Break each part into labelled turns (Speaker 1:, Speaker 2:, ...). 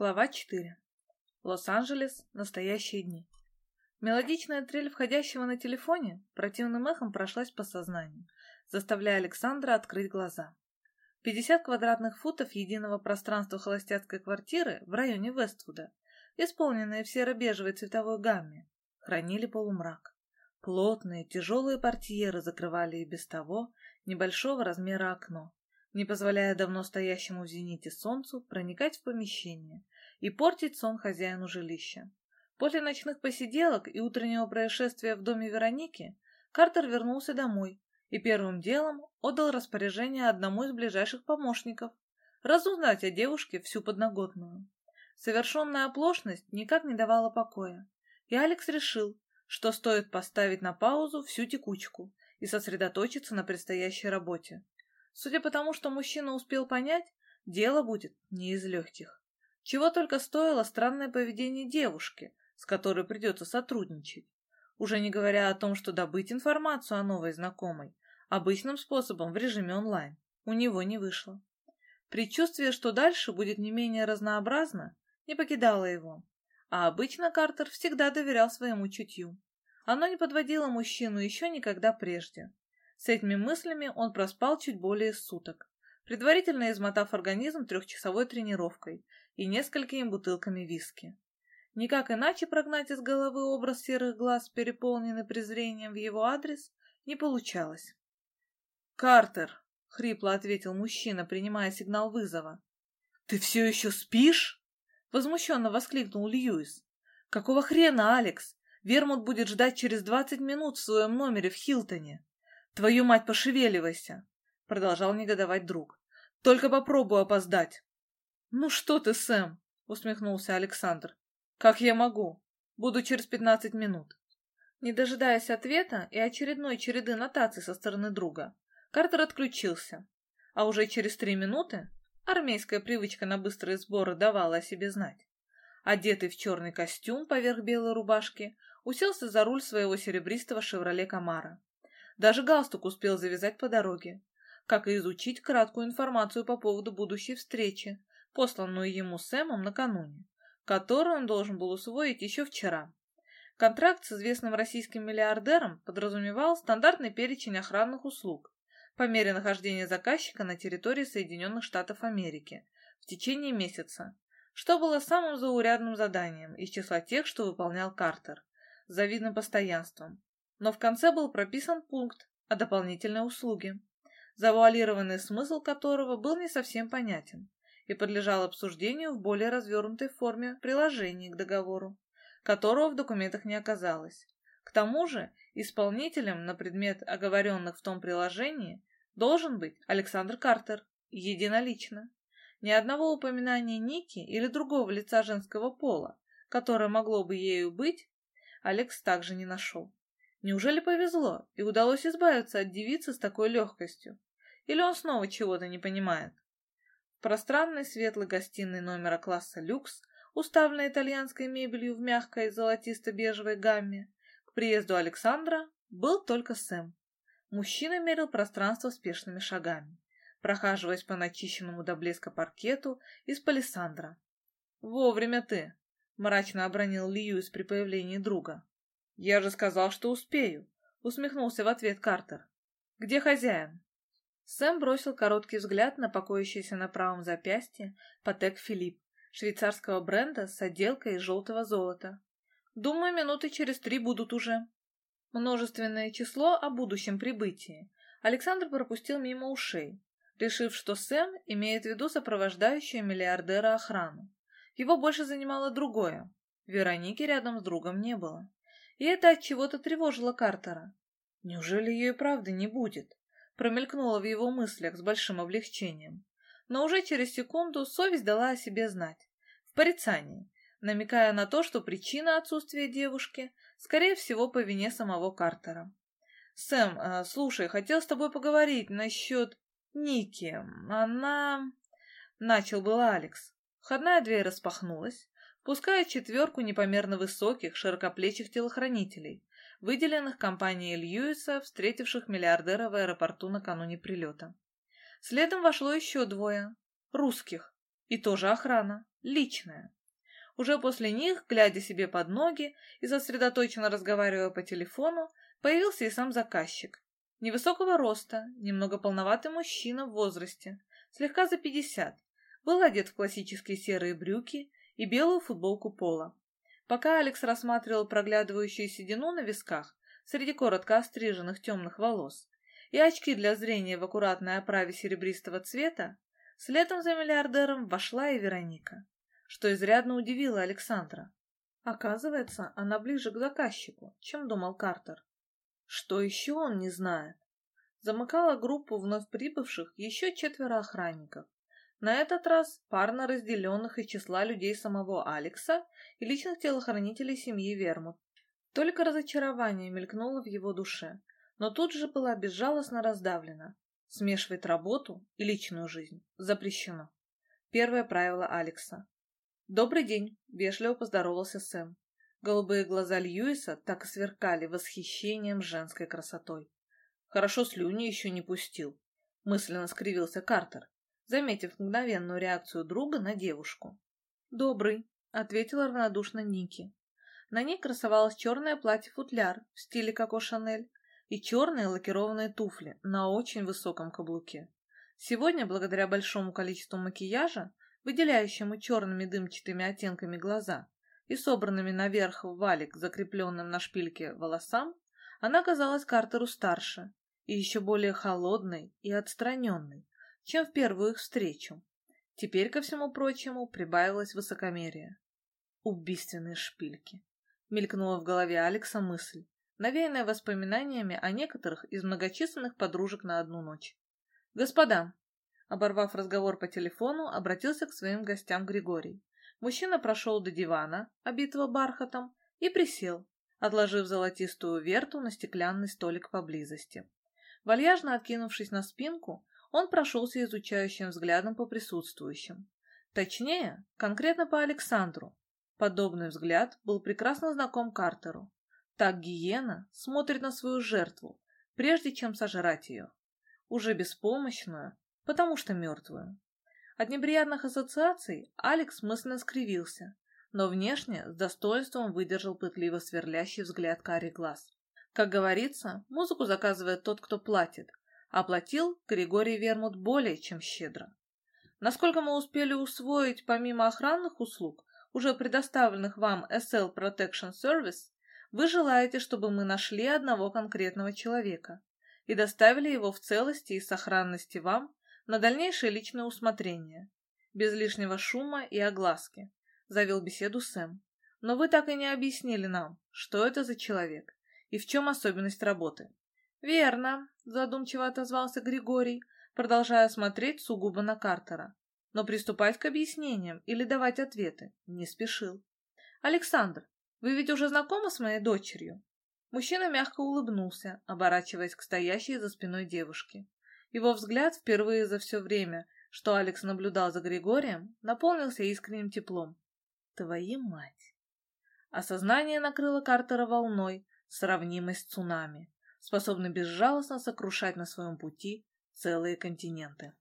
Speaker 1: Глава 4. Лос-Анджелес. Настоящие дни. Мелодичная трель входящего на телефоне противным эхом прошлась по сознанию, заставляя Александра открыть глаза. 50 квадратных футов единого пространства холостяцкой квартиры в районе Вествуда, исполненные в серо-бежевой цветовой гамме, хранили полумрак. Плотные, тяжелые портьеры закрывали и без того небольшого размера окно, не позволяя давно стоящему в зените солнцу проникать в помещение и портить сон хозяину жилища. После ночных посиделок и утреннего происшествия в доме Вероники Картер вернулся домой и первым делом отдал распоряжение одному из ближайших помощников разузнать о девушке всю подноготную. Совершенная оплошность никак не давала покоя, и Алекс решил, что стоит поставить на паузу всю текучку и сосредоточиться на предстоящей работе. Судя по тому, что мужчина успел понять, дело будет не из легких. Чего только стоило странное поведение девушки, с которой придется сотрудничать. Уже не говоря о том, что добыть информацию о новой знакомой обычным способом в режиме онлайн у него не вышло. Предчувствие, что дальше будет не менее разнообразно, не покидало его. А обычно Картер всегда доверял своему чутью. Оно не подводило мужчину еще никогда прежде. С этими мыслями он проспал чуть более суток, предварительно измотав организм трехчасовой тренировкой и несколькими бутылками виски. Никак иначе прогнать из головы образ серых глаз, переполненный презрением в его адрес, не получалось. «Картер!» — хрипло ответил мужчина, принимая сигнал вызова. «Ты все еще спишь?» — возмущенно воскликнул Льюис. «Какого хрена, Алекс? Вермут будет ждать через двадцать минут в своем номере в Хилтоне». «Твою мать, пошевеливайся!» — продолжал негодовать друг. «Только попробую опоздать!» «Ну что ты, Сэм!» — усмехнулся Александр. «Как я могу? Буду через пятнадцать минут». Не дожидаясь ответа и очередной череды нотаций со стороны друга, Картер отключился. А уже через три минуты армейская привычка на быстрые сборы давала о себе знать. Одетый в черный костюм поверх белой рубашки, уселся за руль своего серебристого «Шевроле Камара». Даже галстук успел завязать по дороге, как и изучить краткую информацию по поводу будущей встречи, посланную ему Сэмом накануне, которую он должен был усвоить еще вчера. Контракт с известным российским миллиардером подразумевал стандартный перечень охранных услуг по мере нахождения заказчика на территории Соединенных Штатов Америки в течение месяца, что было самым заурядным заданием из числа тех, что выполнял Картер, с завидным постоянством, но в конце был прописан пункт о дополнительной услуге, завуалированный смысл которого был не совсем понятен и подлежал обсуждению в более развернутой форме приложения к договору, которого в документах не оказалось. К тому же исполнителем на предмет оговоренных в том приложении должен быть Александр Картер, единолично. Ни одного упоминания Ники или другого лица женского пола, которое могло бы ею быть, Алекс также не нашел. Неужели повезло и удалось избавиться от девицы с такой легкостью? Или он снова чего-то не понимает? В пространной светлой гостиной номера класса люкс, уставленной итальянской мебелью в мягкой золотисто-бежевой гамме, к приезду Александра был только Сэм. Мужчина мерил пространство спешными шагами, прохаживаясь по начищенному до блеска паркету из палисандра. «Вовремя ты!» — мрачно обронил Льюис при появлении друга. «Я же сказал, что успею», — усмехнулся в ответ Картер. «Где хозяин?» Сэм бросил короткий взгляд на покоящийся на правом запястье Патек Филипп, швейцарского бренда с отделкой из желтого золота. «Думаю, минуты через три будут уже». Множественное число о будущем прибытии Александр пропустил мимо ушей, решив, что Сэм имеет в виду сопровождающую миллиардера охрану. Его больше занимало другое. Вероники рядом с другом не было и это от чего-то тревожило Картера. Неужели ее и правда не будет? Промелькнуло в его мыслях с большим облегчением. Но уже через секунду совесть дала о себе знать. В порицании, намекая на то, что причина отсутствия девушки, скорее всего, по вине самого Картера. «Сэм, э, слушай, хотел с тобой поговорить насчет Ники. Она...» Начал был Алекс. Входная дверь распахнулась, пуская четверку непомерно высоких, широкоплечих телохранителей, выделенных компанией Льюиса, встретивших миллиардера в аэропорту накануне прилета. Следом вошло еще двое. Русских. И тоже охрана. личное. Уже после них, глядя себе под ноги и сосредоточенно разговаривая по телефону, появился и сам заказчик. Невысокого роста, немного полноватый мужчина в возрасте, слегка за пятьдесят, был одет в классические серые брюки и белую футболку пола. Пока Алекс рассматривал проглядывающую седину на висках среди коротко остриженных темных волос и очки для зрения в аккуратной оправе серебристого цвета, следом за миллиардером вошла и Вероника что изрядно удивило Александра. Оказывается, она ближе к заказчику, чем думал Картер. Что еще он не знает? Замыкала группу вновь прибывших еще четверо охранников. На этот раз парно разделенных из числа людей самого Алекса и личных телохранителей семьи Вермут. Только разочарование мелькнуло в его душе, но тут же была безжалостно раздавлена. Смешивать работу и личную жизнь запрещено. Первое правило Алекса. «Добрый день», — вежливо поздоровался Сэм. Голубые глаза Льюиса так и сверкали восхищением женской красотой. Хорошо слюни еще не пустил. Мысленно скривился Картер, заметив мгновенную реакцию друга на девушку. «Добрый», — ответила равнодушно Ники. На ней красовалось черное платье-футляр в стиле Коко Шанель и черные лакированные туфли на очень высоком каблуке. Сегодня, благодаря большому количеству макияжа, выделяющему черными дымчатыми оттенками глаза и собранными наверх в валик, закрепленным на шпильке волосам, она казалась Картеру старше и еще более холодной и отстраненной, чем в первую их встречу. Теперь, ко всему прочему, прибавилось высокомерие. Убийственные шпильки. Мелькнула в голове Алекса мысль, навеянная воспоминаниями о некоторых из многочисленных подружек на одну ночь. «Господа, Оборвав разговор по телефону, обратился к своим гостям Григорий. Мужчина прошел до дивана, обитого бархатом, и присел, отложив золотистую верту на стеклянный столик поблизости. Вальяжно откинувшись на спинку, он прошелся изучающим взглядом по присутствующим. Точнее, конкретно по Александру. Подобный взгляд был прекрасно знаком Картеру. Так гиена смотрит на свою жертву, прежде чем сожрать ее. Уже беспомощную, потому что мертвую. От неприятных ассоциаций Алекс мысленно скривился, но внешне с достоинством выдержал пытливо сверлящий взгляд карий глаз. Как говорится, музыку заказывает тот, кто платит, а платил Григорий Вермут более чем щедро. Насколько мы успели усвоить, помимо охранных услуг, уже предоставленных вам SL Protection Service, вы желаете, чтобы мы нашли одного конкретного человека и доставили его в целости и сохранности вам на дальнейшее личное усмотрение, без лишнего шума и огласки, завел беседу Сэм. Но вы так и не объяснили нам, что это за человек и в чем особенность работы. Верно, задумчиво отозвался Григорий, продолжая смотреть сугубо на Картера. Но приступать к объяснениям или давать ответы не спешил. «Александр, вы ведь уже знакомы с моей дочерью?» Мужчина мягко улыбнулся, оборачиваясь к стоящей за спиной девушке. Его взгляд впервые за все время, что Алекс наблюдал за Григорием, наполнился искренним теплом. «Твою мать!» Осознание накрыло Картера волной, сравнимой с цунами, способной безжалостно сокрушать на своем пути целые континенты.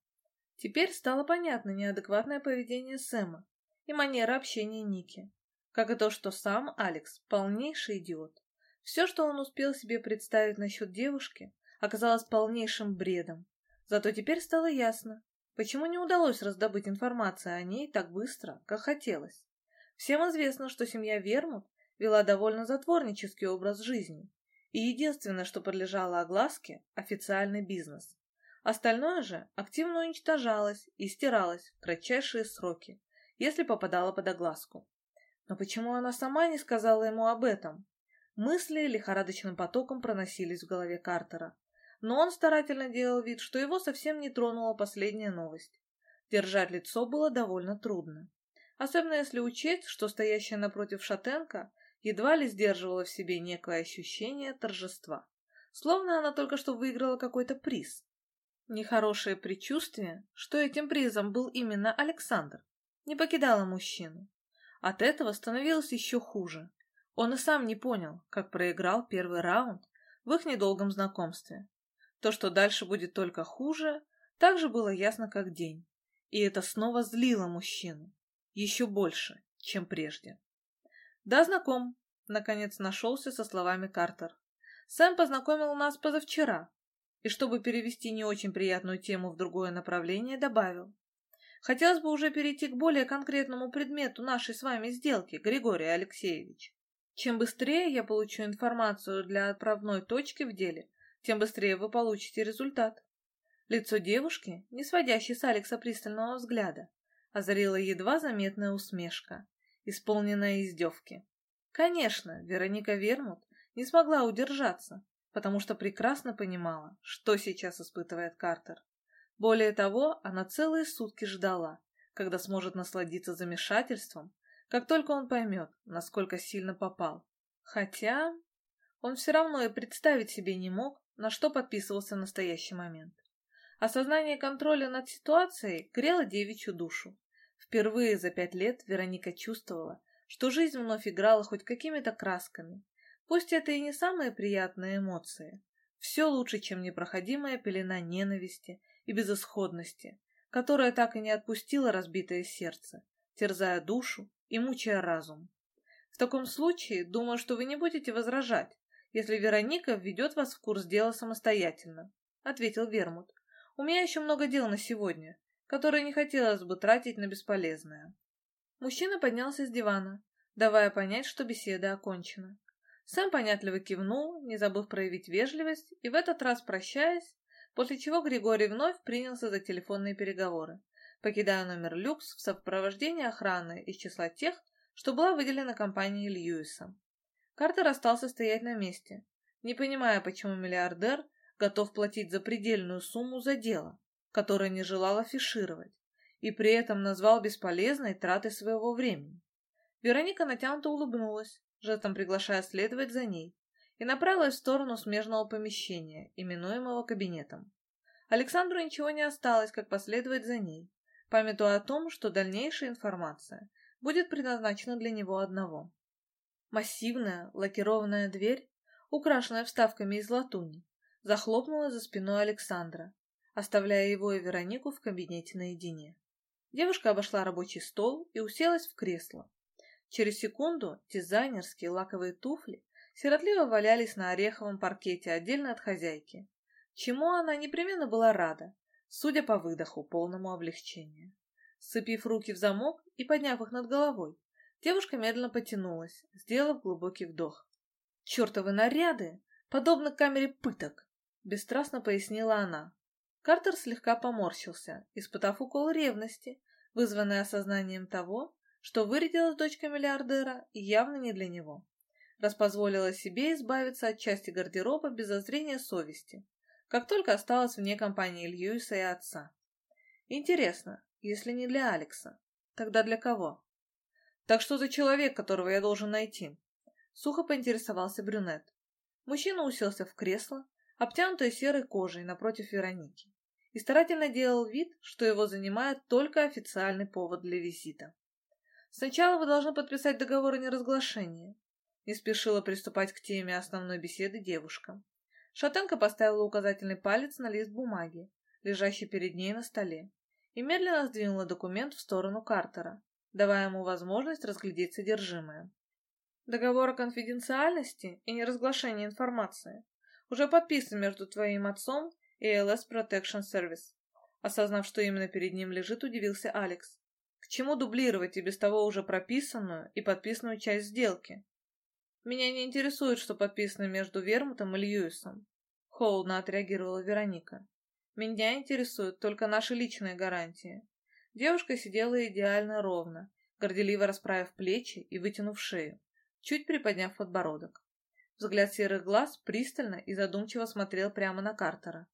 Speaker 1: Теперь стало понятно неадекватное поведение Сэма и манера общения Ники, как и то, что сам Алекс полнейший идиот. Все, что он успел себе представить насчет девушки, оказалось полнейшим бредом, Зато теперь стало ясно, почему не удалось раздобыть информацию о ней так быстро, как хотелось. Всем известно, что семья Вермут вела довольно затворнический образ жизни, и единственное, что подлежало огласке – официальный бизнес. Остальное же активно уничтожалось и стиралось в кратчайшие сроки, если попадало под огласку. Но почему она сама не сказала ему об этом? Мысли лихорадочным потоком проносились в голове Картера, но он старательно делал вид, что его совсем не тронула последняя новость. Держать лицо было довольно трудно. Особенно если учесть, что стоящая напротив шатенка едва ли сдерживала в себе некое ощущение торжества. Словно она только что выиграла какой-то приз. Нехорошее предчувствие, что этим призом был именно Александр, не покидало мужчину. От этого становилось еще хуже. Он и сам не понял, как проиграл первый раунд в их недолгом знакомстве. То, что дальше будет только хуже, также было ясно как день. И это снова злило мужчину. еще больше, чем прежде. «Да, знаком», — наконец нашелся со словами Картер. «Сэм познакомил нас позавчера, и чтобы перевести не очень приятную тему в другое направление, добавил. Хотелось бы уже перейти к более конкретному предмету нашей с вами сделки, Григорий Алексеевич. Чем быстрее я получу информацию для отправной точки в деле, тем быстрее вы получите результат. Лицо девушки, не сводящей с Алекса пристального взгляда, озарила едва заметная усмешка, исполненная издевки. Конечно, Вероника Вермут не смогла удержаться, потому что прекрасно понимала, что сейчас испытывает Картер. Более того, она целые сутки ждала, когда сможет насладиться замешательством, как только он поймет, насколько сильно попал. Хотя он все равно и представить себе не мог, на что подписывался в настоящий момент. Осознание контроля над ситуацией грело девичью душу. Впервые за пять лет Вероника чувствовала, что жизнь вновь играла хоть какими-то красками. Пусть это и не самые приятные эмоции. Все лучше, чем непроходимая пелена ненависти и безысходности, которая так и не отпустила разбитое сердце, терзая душу и мучая разум. В таком случае, думаю, что вы не будете возражать, если Вероника введет вас в курс дела самостоятельно, — ответил Вермут. У меня еще много дел на сегодня, которые не хотелось бы тратить на бесполезное. Мужчина поднялся с дивана, давая понять, что беседа окончена. Сэм понятливо кивнул, не забыв проявить вежливость, и в этот раз прощаясь, после чего Григорий вновь принялся за телефонные переговоры, покидая номер люкс в сопровождении охраны из числа тех, что была выделена компанией Льюиса. Картер остался стоять на месте, не понимая, почему миллиардер готов платить запредельную сумму за дело, которое не желал афишировать, и при этом назвал бесполезной тратой своего времени. Вероника натянуто улыбнулась, жестом приглашая следовать за ней, и направилась в сторону смежного помещения, именуемого кабинетом. Александру ничего не осталось, как последовать за ней, памятуя о том, что дальнейшая информация будет предназначена для него одного. Массивная лакированная дверь, украшенная вставками из латуни, захлопнула за спиной Александра, оставляя его и Веронику в кабинете наедине. Девушка обошла рабочий стол и уселась в кресло. Через секунду дизайнерские лаковые туфли сиротливо валялись на ореховом паркете отдельно от хозяйки, чему она непременно была рада, судя по выдоху, полному облегчения. Сцепив руки в замок и подняв их над головой, девушка медленно потянулась, сделав глубокий вдох. «Чертовы наряды! Подобно камере пыток!» — бесстрастно пояснила она. Картер слегка поморщился, испытав укол ревности, вызванный осознанием того, что вырядилась дочка миллиардера явно не для него. Раз позволила себе избавиться от части гардероба без зазрения совести, как только осталась вне компании Льюиса и отца. Интересно, если не для Алекса, тогда для кого? Так что за человек, которого я должен найти? Сухо поинтересовался брюнет. Мужчина уселся в кресло, обтянутое серой кожей напротив Вероники, и старательно делал вид, что его занимает только официальный повод для визита. «Сначала вы должны подписать договор о неразглашении», не спешила приступать к теме основной беседы девушка. Шатенка поставила указательный палец на лист бумаги, лежащий перед ней на столе, и медленно сдвинула документ в сторону Картера, давая ему возможность разглядеть содержимое. Договор о конфиденциальности и неразглашении информации уже подписан между твоим отцом и LS Protection Service. Осознав, что именно перед ним лежит, удивился Алекс. К чему дублировать и без того уже прописанную и подписанную часть сделки? Меня не интересует, что подписано между Вермутом и Льюисом. Холодно отреагировала Вероника. Меня интересуют только наши личные гарантии. Девушка сидела идеально ровно, горделиво расправив плечи и вытянув шею, чуть приподняв подбородок. Взгляд серых глаз пристально и задумчиво смотрел прямо на Картера.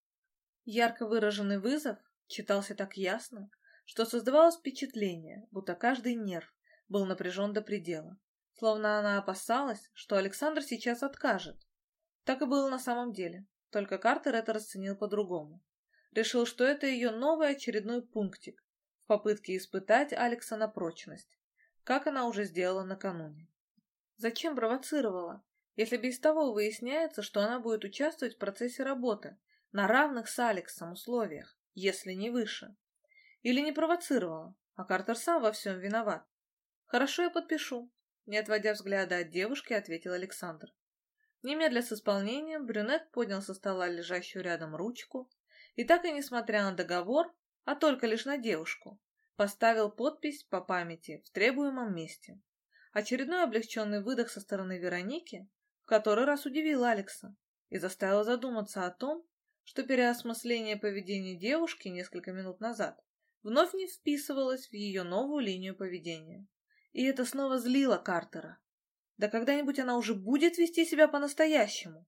Speaker 1: Ярко выраженный вызов читался так ясно, что создавалось впечатление, будто каждый нерв был напряжен до предела, словно она опасалась, что Александр сейчас откажет. Так и было на самом деле, только Картер это расценил по-другому. Решил, что это ее новый очередной пунктик в попытке испытать Алекса на прочность, как она уже сделала накануне. Зачем провоцировала? Если без того выясняется, что она будет участвовать в процессе работы на равных с Алексом условиях, если не выше. Или не провоцировала, а Картер сам во всем виноват. Хорошо, я подпишу. Не отводя взгляда от девушки, ответил Александр. Немедля с исполнением брюнет поднял со стола лежащую рядом ручку и так и несмотря на договор, а только лишь на девушку, поставил подпись по памяти в требуемом месте. Очередной облегченный выдох со стороны Вероники в который раз удивил Алекса и заставил задуматься о том, что переосмысление поведения девушки несколько минут назад вновь не вписывалось в ее новую линию поведения. И это снова злило Картера. Да когда-нибудь она уже будет вести себя по-настоящему.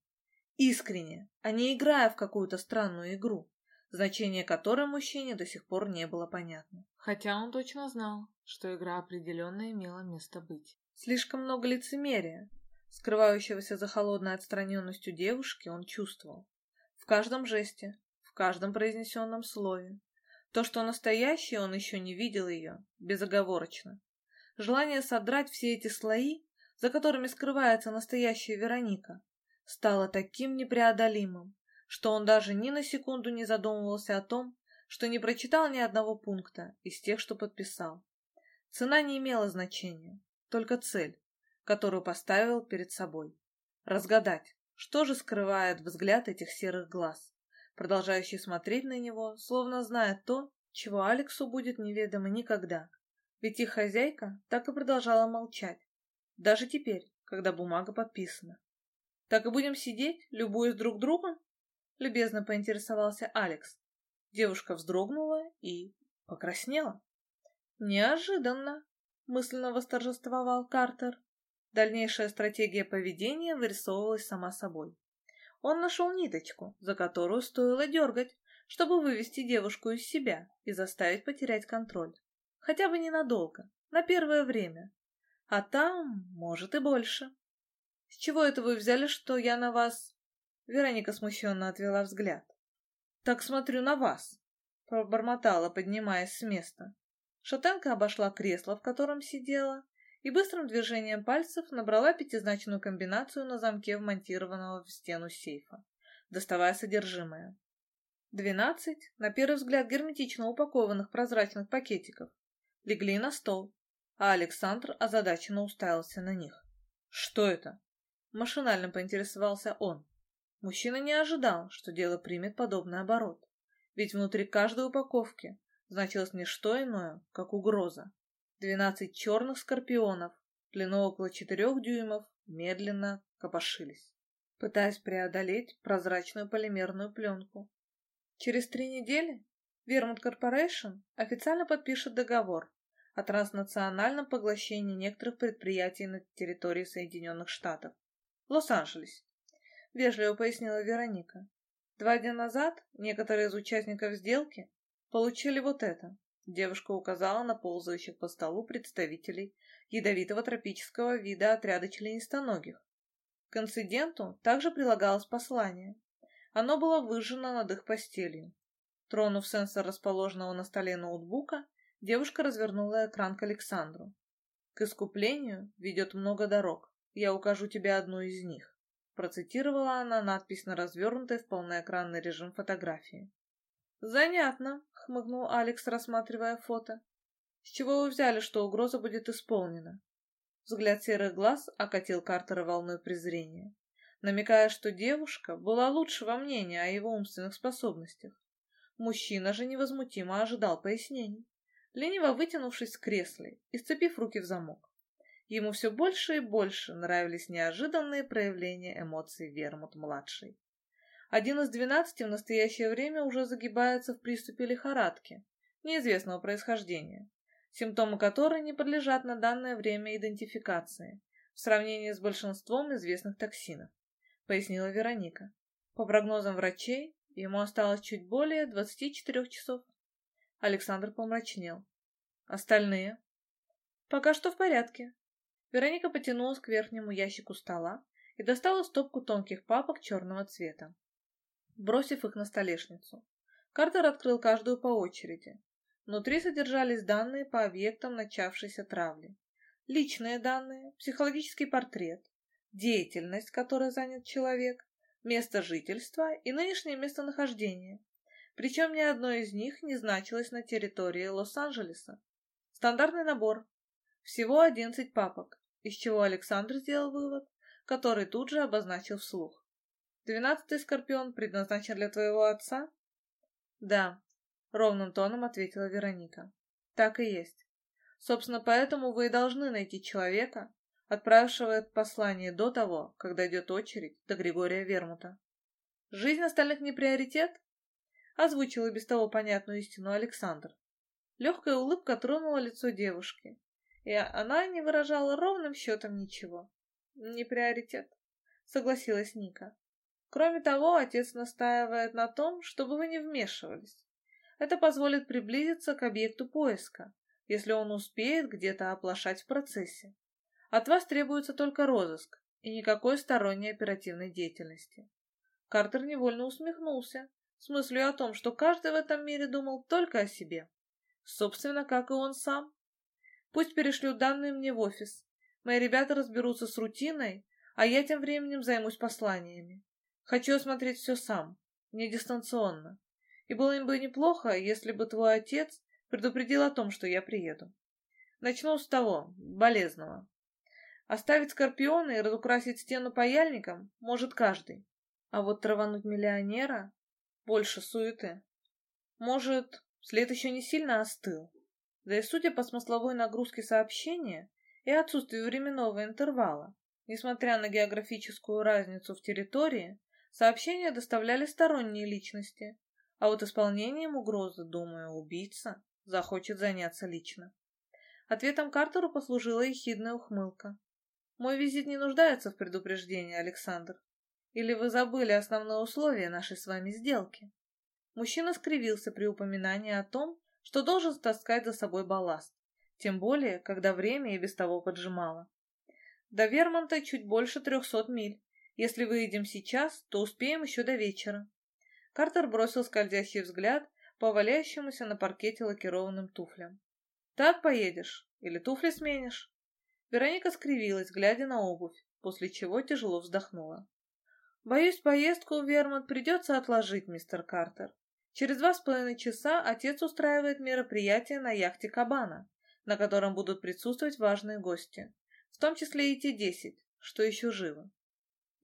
Speaker 1: Искренне, а не играя в какую-то странную игру, значение которой мужчине до сих пор не было понятно.
Speaker 2: Хотя он точно знал, что игра определенно имела место быть.
Speaker 1: Слишком много лицемерия, скрывающегося за холодной отстраненностью девушки, он чувствовал. В каждом жесте, в каждом произнесенном слове. То, что настоящее, он еще не видел ее, безоговорочно. Желание содрать все эти слои, за которыми скрывается настоящая Вероника, стало таким непреодолимым, что он даже ни на секунду не задумывался о том, что не прочитал ни одного пункта из тех, что подписал. Цена не имела значения, только цель, которую поставил перед собой. Разгадать, что же скрывает взгляд этих серых глаз, продолжающий смотреть на него, словно зная то, чего Алексу будет неведомо никогда. Ведь их хозяйка так и продолжала молчать, даже теперь, когда бумага подписана. «Так и будем сидеть, любуясь друг другом?» — любезно поинтересовался Алекс. Девушка вздрогнула и покраснела. «Неожиданно!» — мысленно восторжествовал Картер. Дальнейшая стратегия поведения вырисовывалась сама собой. Он нашел ниточку, за которую стоило дергать, чтобы вывести девушку из себя и заставить потерять контроль. Хотя бы ненадолго, на первое время. А там, может, и больше. «С чего это вы взяли, что я на вас...» Вероника смущенно отвела взгляд. «Так смотрю на вас», — пробормотала, поднимаясь с места. Шатенка обошла кресло, в котором сидела, и быстрым движением пальцев набрала пятизначную комбинацию на замке вмонтированного в стену сейфа, доставая содержимое. Двенадцать, на первый взгляд герметично упакованных прозрачных пакетиков, легли на стол, а Александр озадаченно уставился на них. «Что это?» Машинально поинтересовался он. Мужчина не ожидал, что дело примет подобный оборот, ведь внутри каждой упаковки значилось не что иное, как угроза. Двенадцать черных скорпионов, длиной около четырех дюймов, медленно копошились, пытаясь преодолеть прозрачную полимерную пленку. Через три недели Вермут Корпорейшн официально подпишет договор о транснациональном поглощении некоторых предприятий на территории Соединенных Штатов. Лос-Анджелес, вежливо пояснила Вероника. Два дня назад некоторые из участников сделки получили вот это. Девушка указала на ползающих по столу представителей ядовитого тропического вида отряда членистоногих. К инциденту также прилагалось послание. Оно было выжжено над их постелью. Тронув сенсор расположенного на столе ноутбука, девушка развернула экран к Александру. «К искуплению ведет много дорог. Я укажу тебе одну из них», процитировала она надпись на развернутой в полноэкранный режим фотографии. «Занятно», — хмыкнул Алекс, рассматривая фото. «С чего вы взяли, что угроза будет исполнена?» Взгляд серых глаз окатил Картера волной презрения, намекая, что девушка была лучшего мнения о его умственных способностях. Мужчина же невозмутимо ожидал пояснений, лениво вытянувшись в кресле и сцепив руки в замок. Ему все больше и больше нравились неожиданные проявления эмоций Вермут-младший. Один из двенадцати в настоящее время уже загибается в приступе лихорадки, неизвестного происхождения, симптомы которой не подлежат на данное время идентификации в сравнении с большинством известных токсинов, пояснила Вероника. По прогнозам врачей, ему осталось чуть более 24 часов. Александр помрачнел. Остальные? Пока что в порядке. Вероника потянулась к верхнему ящику стола и достала стопку тонких папок черного цвета бросив их на столешницу. Картер открыл каждую по очереди. Внутри содержались данные по объектам начавшейся травли. Личные данные, психологический портрет, деятельность, которой занят человек, место жительства и нынешнее местонахождение. Причем ни одно из них не значилось на территории Лос-Анджелеса. Стандартный набор. Всего одиннадцать папок, из чего Александр сделал вывод, который тут же обозначил вслух. Двенадцатый скорпион предназначен для твоего отца? Да, ровным тоном ответила Вероника. Так и есть. Собственно, поэтому вы и должны найти человека, отправившего это послание до того, как дойдет очередь до Григория Вермута. Жизнь остальных не приоритет? Озвучил и без того понятную истину Александр. Легкая улыбка тронула лицо девушки, и она не выражала ровным счетом ничего. Не приоритет, согласилась Ника. Кроме того, отец настаивает на том, чтобы вы не вмешивались. Это позволит приблизиться к объекту поиска, если он успеет где-то оплошать в процессе. От вас требуется только розыск и никакой сторонней оперативной деятельности. Картер невольно усмехнулся, с мыслью о том, что каждый в этом мире думал только о себе. Собственно, как и он сам. Пусть перешлют данные мне в офис. Мои ребята разберутся с рутиной, а я тем временем займусь посланиями. Хочу осмотреть все сам, не дистанционно. И было бы неплохо, если бы твой отец предупредил о том, что я приеду. Начну с того, болезного. Оставить скорпиона и разукрасить стену паяльником может каждый. А вот травануть миллионера — больше суеты. Может, след еще не сильно остыл. Да и судя по смысловой нагрузке сообщения и отсутствию временного интервала, несмотря на географическую разницу в территории, сообщения доставляли сторонние личности, а вот исполнением угрозы, думаю, убийца захочет заняться лично. Ответом Картеру послужила ехидная ухмылка. Мой визит не нуждается в предупреждении, Александр. Или вы забыли основное условие нашей с вами сделки? Мужчина скривился при упоминании о том, что должен таскать за собой балласт, тем более, когда время и без того поджимало. До Вермонта чуть больше трехсот миль. Если выйдем сейчас, то успеем еще до вечера. Картер бросил скользящий взгляд по валяющемуся на паркете лакированным туфлям. «Так поедешь? Или туфли сменишь?» Вероника скривилась, глядя на обувь, после чего тяжело вздохнула. «Боюсь, поездку в Вермонт придется отложить, мистер Картер. Через два с половиной часа отец устраивает мероприятие на яхте Кабана, на котором будут присутствовать важные гости, в том числе и те десять, что еще живы.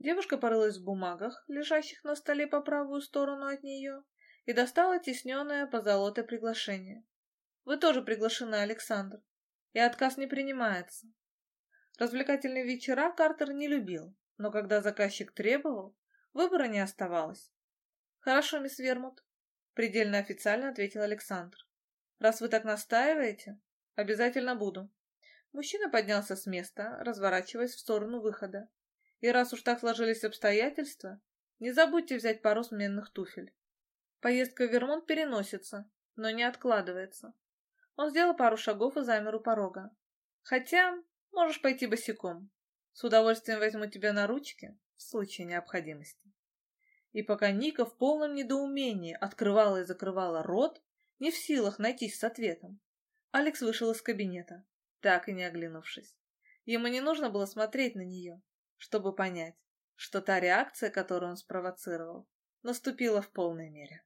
Speaker 1: Девушка порылась в бумагах, лежащих на столе по правую сторону от нее, и достала тесненное позолотое приглашение. «Вы тоже приглашены, Александр, и отказ не принимается». Развлекательные вечера Картер не любил, но когда заказчик требовал, выбора не оставалось. «Хорошо, мисс Вермут», — предельно официально ответил Александр. «Раз вы так настаиваете, обязательно буду». Мужчина поднялся с места, разворачиваясь в сторону выхода. «И раз уж так сложились обстоятельства, не забудьте взять пару сменных туфель. Поездка в Вермонт переносится, но не откладывается». Он сделал пару шагов и замер у порога. «Хотя можешь пойти босиком. С удовольствием возьму тебя на ручки в случае необходимости. И пока Ника в полном недоумении открывала и закрывала рот, не в силах найтись с ответом, Алекс вышел из кабинета, так и не оглянувшись. Ему не нужно было смотреть на нее, чтобы понять, что та реакция, которую он спровоцировал, наступила в полной мере.